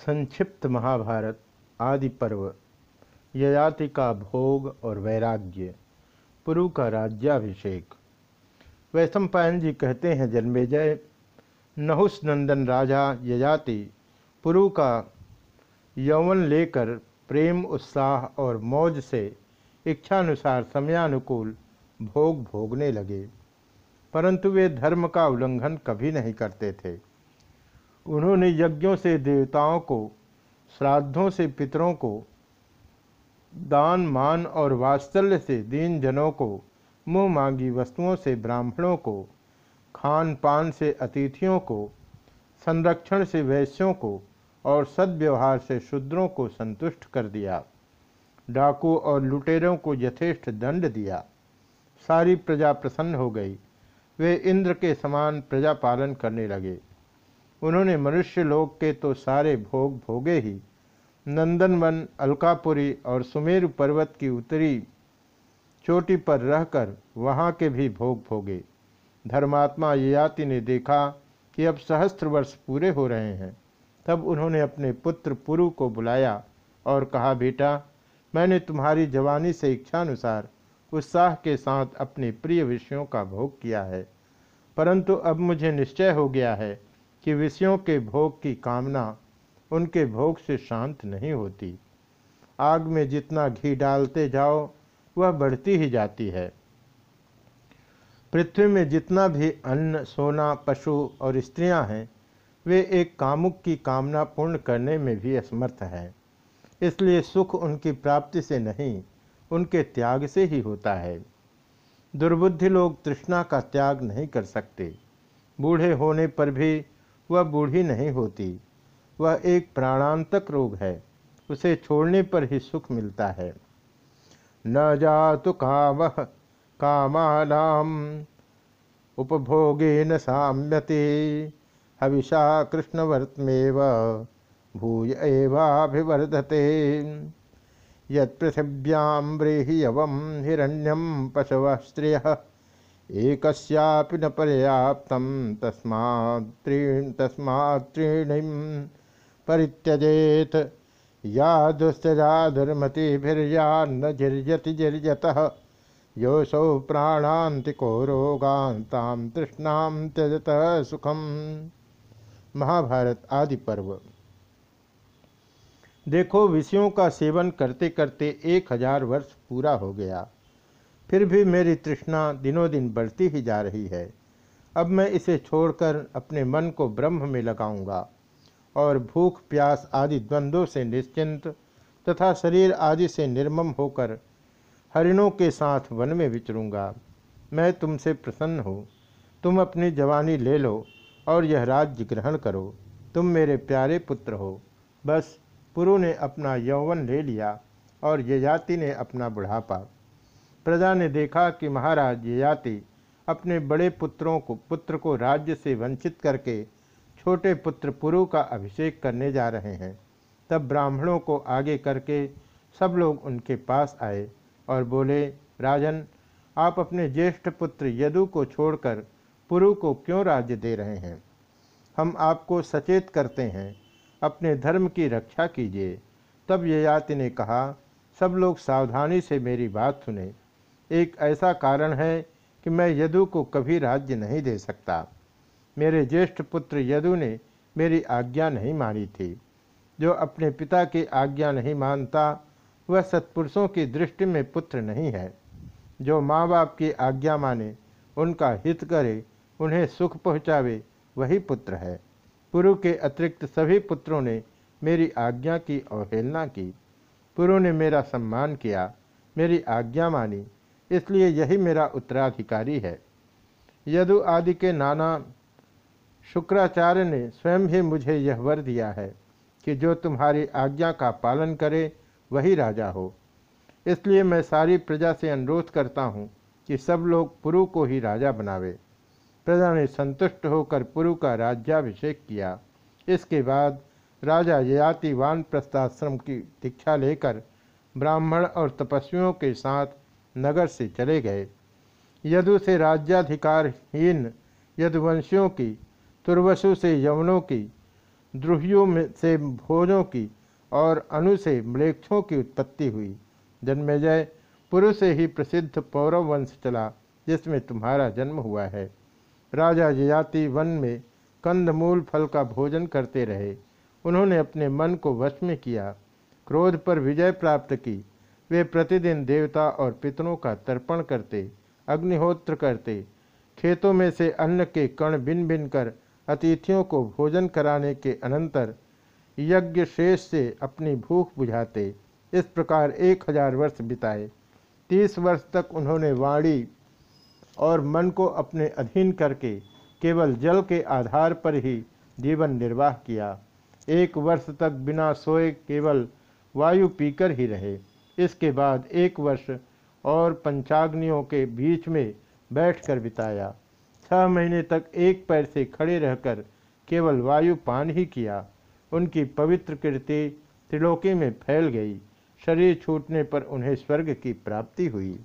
संक्षिप्त महाभारत आदि पर्व ययाति का भोग और वैराग्य, पुरु का राज्याभिषेक। वैशंपायन जी कहते हैं, जन्मेजय, नहुस नंदन राजा ययाति, पुरु का यौवन लेकर प्रेम, उत्साह और मौज से इच्छानुसार समयानुकूल भोग भोगने लगे। परंतु वे धर्म का उल्लंघन कभी नहीं करते थे। उन्होंने यज्ञों से देवताओं को, श्राद्धों से पितरों को, दान, मान और वात्सल्य से दीन जनों को, मुँह मांगी वस्तुओं से ब्राह्मणों को खान पान से अतिथियों को, संरक्षण से वैश्यों को और सद्व्यवहार से शूद्रों को संतुष्ट कर दिया। डाकू और लुटेरों को यथेष्ट दंड दिया। सारी प्रजा प्रसन्न हो गई। वे इंद्र के समान प्रजा पालन करने लगे। उन्होंने मनुष्य लोक के तो सारे भोग भोगे ही। नंदनवन, अलकापुरी और सुमेरु पर्वत की उत्तरी चोटी पर रहकर वहाँ के भी भोग भोगे। धर्मात्मा ययाति ने देखा कि अब सहस्त्र वर्ष पूरे हो रहे हैं। तब उन्होंने अपने पुत्र पुरु को बुलाया और कहा, बेटा, मैंने तुम्हारी जवानी से इच्छानुसार उत्साह के साथ अपने प्रिय विषयों का भोग किया है, परंतु अब मुझे निश्चय हो गया है कि विषयों के भोग की कामना उनके भोग से शांत नहीं होती। आग में जितना घी डालते जाओ, वह बढ़ती ही जाती है। पृथ्वी में जितना भी अन्न, सोना, पशु और स्त्रियाँ हैं, वे एक कामुक की कामना पूर्ण करने में भी असमर्थ हैं। इसलिए सुख उनकी प्राप्ति से नहीं, उनके त्याग से ही होता है। दुर्बुद्धि लोग तृष्णा का त्याग नहीं कर सकते। बूढ़े होने पर भी वह बूढ़ी नहीं होती। वह एक प्राणांतक रोग है। उसे छोड़ने पर ही सुख मिलता है। न जातु काम कामानाम उपभोगे न साम्यते। हविषा कृष्णवर्तमेव भूय एवाभिवर्धते। यृथिव्यां ब्रेहि यवं पशव स्त्रिय एक न पर्याप्त तस्मात्रीण तस्मात्रीणिम परित्यजेत या दुस्तजा दुर्मतिभिर्यान्न जिर्यति जिर्यत योसौ प्राणांतिको रोगांताम तृष्णाम त्यजत सुखम। महाभारत आदि पर्व देखो, विषयों का सेवन करते करते एक हज़ार वर्ष पूरा हो गया। फिर भी मेरी तृष्णा दिनों दिन बढ़ती ही जा रही है। अब मैं इसे छोड़कर अपने मन को ब्रह्म में लगाऊँगा और भूख, प्यास आदि द्वंद्वों से निश्चिंत तथा शरीर आदि से निर्मम होकर हरिणों के साथ वन में विचरूँगा। मैं तुमसे प्रसन्न हूँ। तुम अपनी जवानी ले लो और यह राज्य ग्रहण करो। तुम मेरे प्यारे पुत्र हो। बस, पुरु ने अपना यौवन ले लिया और यजाति ने अपना बुढ़ापा। प्रजा ने देखा कि महाराज ययाति अपने बड़े पुत्रों को, पुत्र को राज्य से वंचित करके छोटे पुत्र पुरु का अभिषेक करने जा रहे हैं। तब ब्राह्मणों को आगे करके सब लोग उनके पास आए और बोले, राजन, आप अपने ज्येष्ठ पुत्र यदु को छोड़कर पुरु को क्यों राज्य दे रहे हैं? हम आपको सचेत करते हैं, अपने धर्म की रक्षा कीजिए। तब ययाति ने कहा, सब लोग सावधानी से मेरी बात सुने। एक ऐसा कारण है कि मैं यदु को कभी राज्य नहीं दे सकता। मेरे ज्येष्ठ पुत्र यदु ने मेरी आज्ञा नहीं मानी थी। जो अपने पिता की आज्ञा नहीं मानता, वह सत्पुरुषों की दृष्टि में पुत्र नहीं है। जो माँ बाप की आज्ञा माने, उनका हित करे, उन्हें सुख पहुँचावे, वही पुत्र है। पुरु के अतिरिक्त सभी पुत्रों ने मेरी आज्ञा की अवहेलना की। पुरु ने मेरा सम्मान किया, मेरी आज्ञा मानी इसलिए यही मेरा उत्तराधिकारी है। यदु आदि के नाना शुक्राचार्य ने स्वयं ही मुझे यह वर दिया है कि जो तुम्हारी आज्ञा का पालन करे, वही राजा हो। इसलिए मैं सारी प्रजा से अनुरोध करता हूँ कि सब लोग पुरु को ही राजा बनावे। प्रजा ने संतुष्ट होकर पुरु का राज्याभिषेक किया। इसके बाद राजा ययाति वान प्रस्थाश्रम की दीक्षा लेकर ब्राह्मण और तपस्वियों के साथ नगर से चले गए। यदु से राज्याधिकारहीन यदुवंशियों की, तुर्वसु से यवनों की, द्रुहियों में से भोजों की और अनु से मलेक्षों की उत्पत्ति हुई। जन्मेजय पुरुष से ही प्रसिद्ध पौरव वंश चला, जिसमें तुम्हारा जन्म हुआ है। राजा ययाति वन में कंदमूल फल का भोजन करते रहे। उन्होंने अपने मन को वश में किया। क्रोध पर विजय प्राप्त की। वे प्रतिदिन देवता और पितरों का तर्पण करते, अग्निहोत्र करते, खेतों में से अन्न के कण बिन बिन कर अतिथियों को भोजन कराने के अनंतर यज्ञ शेष से अपनी भूख बुझाते। इस प्रकार एक हज़ार वर्ष बिताए। तीस वर्ष तक उन्होंने वाणी और मन को अपने अधीन करके केवल जल के आधार पर ही जीवन निर्वाह किया। एक वर्ष तक बिना सोए केवल वायु पीकर ही रहे। इसके बाद एक वर्ष और पंचाग्नियों के बीच में बैठकर बिताया। छह महीने तक एक पैर से खड़े रहकर केवल वायु पान ही किया। उनकी पवित्र कृति त्रिलोकी में फैल गई। शरीर छूटने पर उन्हें स्वर्ग की प्राप्ति हुई।